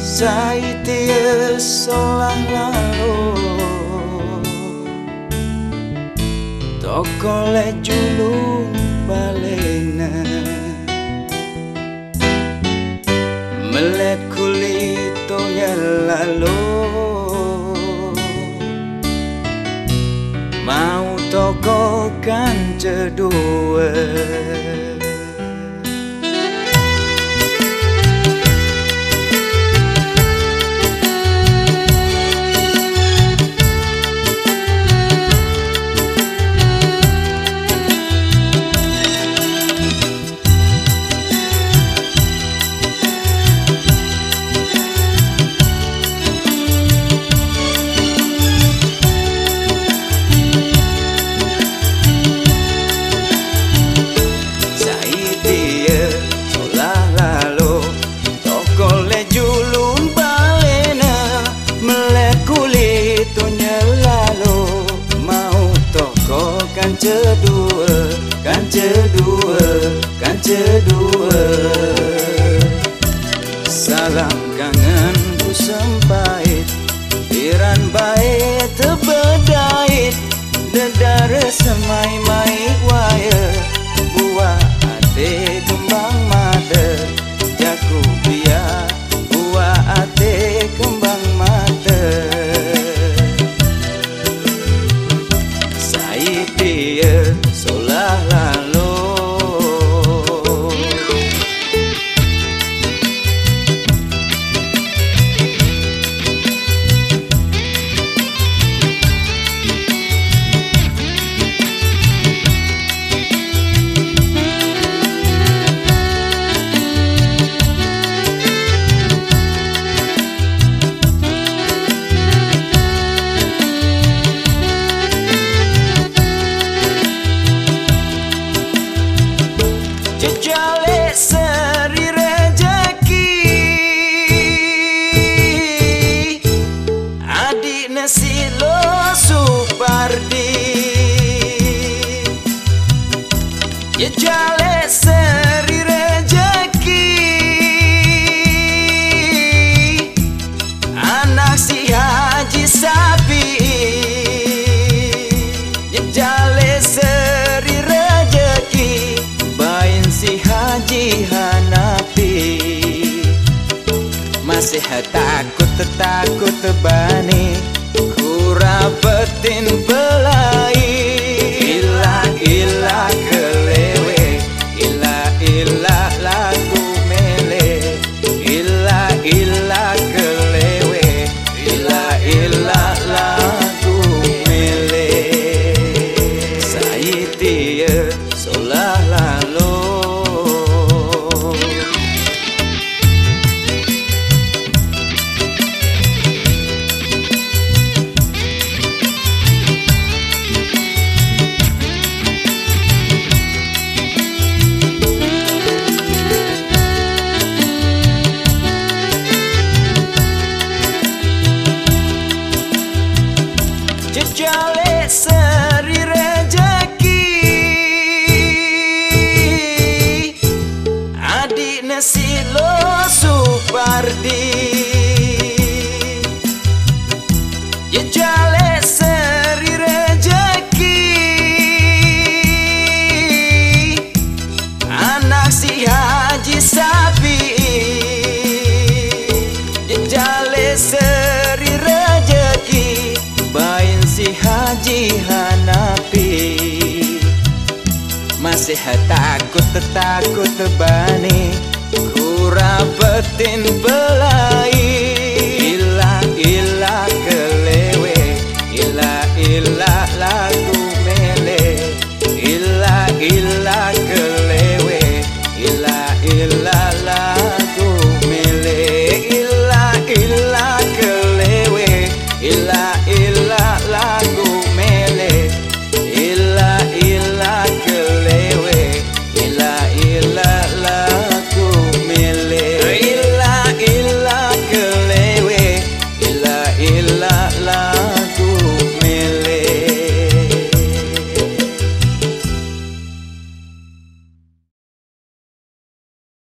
Saitia solah lalu Toko le julung balena Melet kulito lalu Mau toko kan cedua kedua. Salam kangen ku sempait Tiran baik terbedait Dedara semai mati Jejale seri rejeki. Adik nasi lo supardi. Jejale Masih takut takut bani Kurapetin belai Jejale seri rejeki. Adik nasi supardi sehat takut tetakut tebani Ku rapetin pelai.